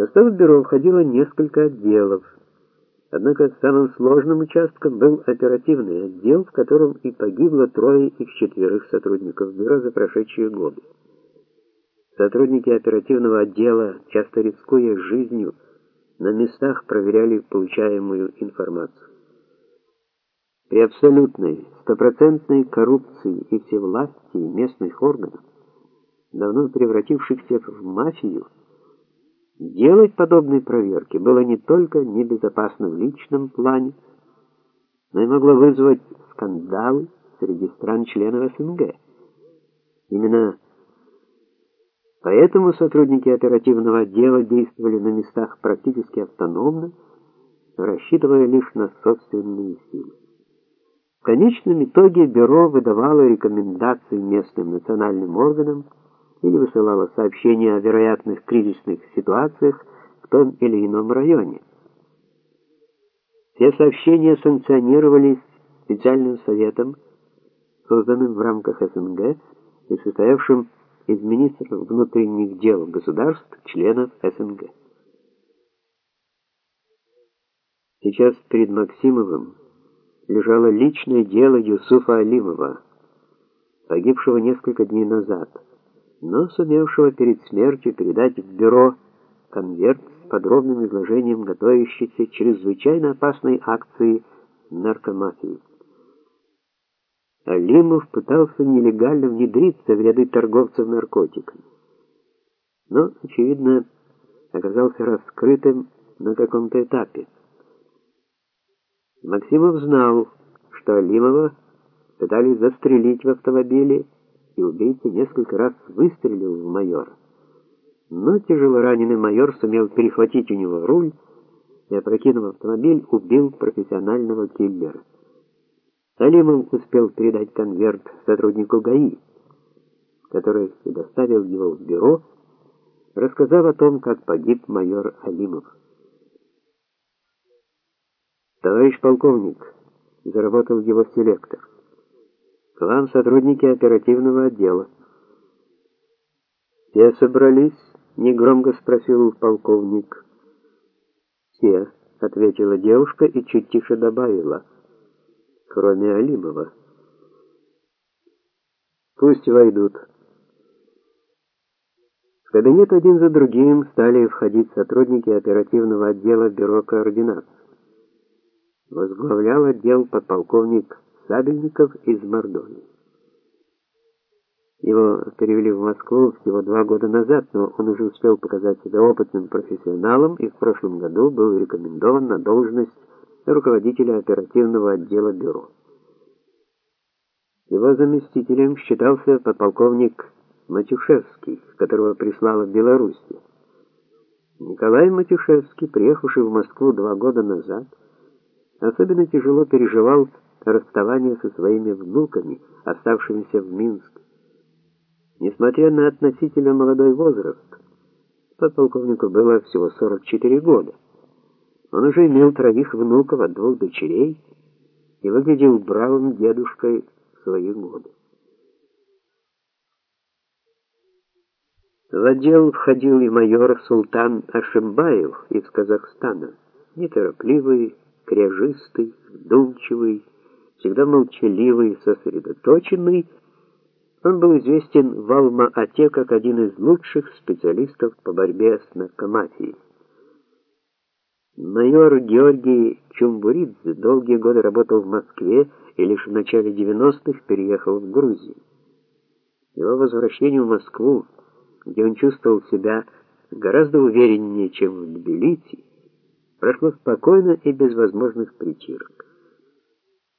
состав бюро входило несколько отделов. Однако самым сложным участком был оперативный отдел, в котором и погибло трое из четверых сотрудников бюро за прошедшие годы. Сотрудники оперативного отдела, часто рискуя жизнью, на местах проверяли получаемую информацию. При абсолютной, стопроцентной коррупции и всевластии местных органов, давно превратившихся в мафию, Делать подобные проверки было не только небезопасно в личном плане, но и могло вызвать скандалы среди стран-членов СНГ. Именно поэтому сотрудники оперативного отдела действовали на местах практически автономно, рассчитывая лишь на собственные силы. В конечном итоге бюро выдавало рекомендации местным национальным органам или высылала сообщения о вероятных кризисных ситуациях в том или ином районе. Все сообщения санкционировались специальным советом, созданным в рамках СНГ и состоявшим из министров внутренних дел государств, членов СНГ. Сейчас перед Максимовым лежало личное дело Юсуфа Алимова, погибшего несколько дней назад но сумевшего перед смертью передать в бюро конверт с подробным изложением готовящейся чрезвычайно опасной акции наркомафии. Алимов пытался нелегально внедриться в ряды торговцев наркотиками, но, очевидно, оказался раскрытым на каком-то этапе. Максимов знал, что Алимова пытались застрелить в автомобиле, и убийца несколько раз выстрелил в майора. Но тяжелораненый майор сумел перехватить у него руль и, опрокинув автомобиль, убил профессионального киллера. Алимов успел передать конверт сотруднику ГАИ, который доставил его в бюро, рассказав о том, как погиб майор Алимов. Товарищ полковник, заработал его селектор. К вам сотрудники оперативного отдела. Все собрались? негромко спросил полковник. Все, ответила девушка и чуть тише добавила, кроме Алимова. Пусть войдут. В кабинет один за другим стали входить сотрудники оперативного отдела бюро координации. Возглавлял отдел подполковник Сабельников из Мордовии. Его перевели в Москву всего два года назад, но он уже успел показать себя опытным профессионалом и в прошлом году был рекомендован на должность руководителя оперативного отдела бюро. Его заместителем считался подполковник Матюшевский, которого прислала Беларусь. Николай Матюшевский, приехавший в Москву два года назад, особенно тяжело переживал расставание со своими внуками, оставшимися в Минске. Несмотря на относительно молодой возраст, подполковнику было всего 44 года. Он уже имел троих внуков от двух дочерей и выглядел бравым дедушкой в свои годы. В отдел входил и майор Султан Ашимбаев из Казахстана, неторопливый, кряжистый, вдумчивый, всегда молчаливый сосредоточенный, он был известен в Алма-Ате как один из лучших специалистов по борьбе с наркомафией. Майор Георгий Чумбуридзе долгие годы работал в Москве и лишь в начале 90-х переехал в Грузию. Его возвращение в Москву, где он чувствовал себя гораздо увереннее, чем в Тбилиси, прошло спокойно и без возможных притирок.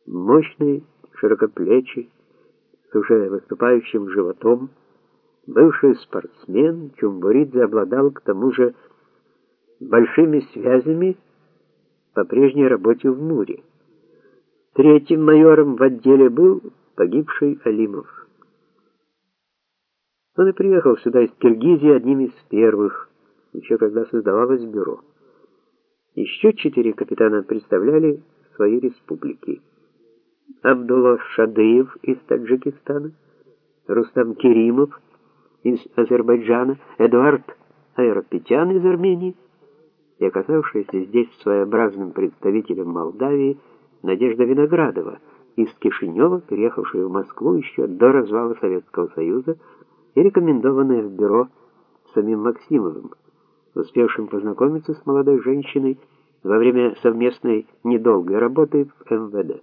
Мощный, широкоплечий, с уже выступающим животом, бывший спортсмен Чумбуридзе обладал к тому же большими связями по прежней работе в Муре. Третьим майором в отделе был погибший Алимов. Он и приехал сюда из Киргизии одним из первых, еще когда создавалось бюро. Еще четыре капитана представляли свои республики. Абдулла Шадыев из Таджикистана, Рустам Керимов из Азербайджана, Эдуард Айропетян из Армении, и оказавшаяся здесь своеобразным представителем Молдавии Надежда Виноградова из Кишинева, переехавшая в Москву еще до развала Советского Союза и рекомендованная в бюро самим Максимовым, успевшим познакомиться с молодой женщиной во время совместной недолгой работы в МВД.